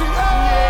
coming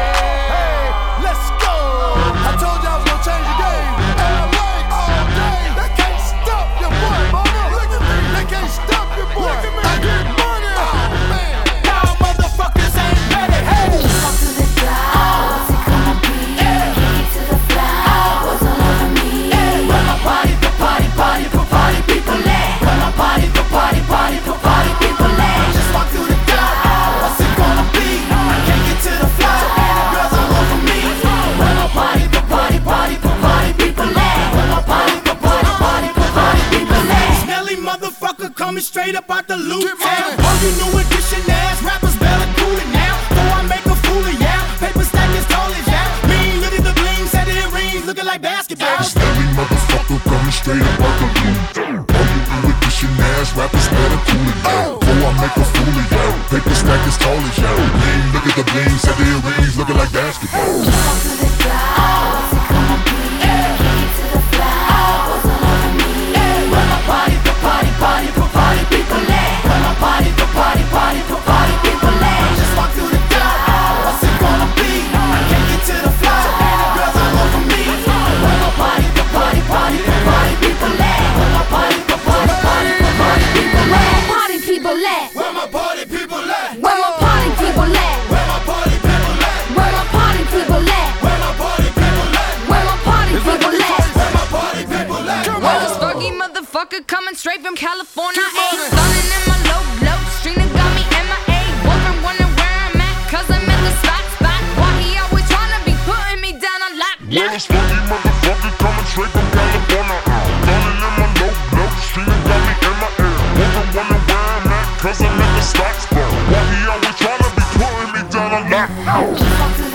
straight up out the loot town. All you new edition ass rappers better cool it now. Before I make a fool of ya. Paper stack as tall as ya. Mean, look at the bling, set it rings, looking like basketball. Steady motherfucker coming straight up out the loot town. All you new edition ass rappers better cool it now. Before I make a fool of ya. Paper stack is tall as ya. Mean, look at the bling, set it rings, looking like basketball. Motherfucker coming straight from California. Ain't stunning in my low, low. Street got me MIA. Woman wondering where I'm at, cause I'm at the spot, spot. Why he always trying to be putting me down on lock, Well, lock. it's funky motherfucker coming straight from California. Running in my low, low, streaming got me in my ear. Woman wondering where I'm at, cause I'm in the stock spot. Why he always trying to be putting me down on lock? Where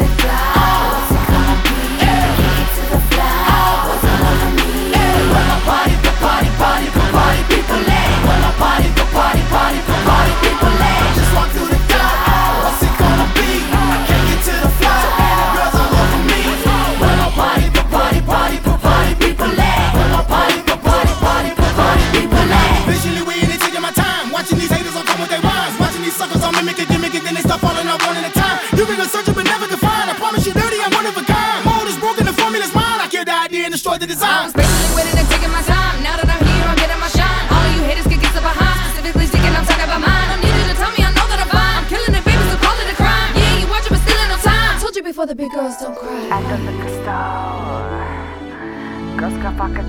the design. I'm with it and taking my time. Now that I'm here, I'm getting my shine. All of you haters can get so behind. Specifically speaking, I'm talking about mine. Don't need you to tell me, I know that I'm fine. I'm killing it, baby, so call it a crime. Yeah, you watching, but still ain't no time. Told you before the big girls don't cry. At the liquor store, girls got vodka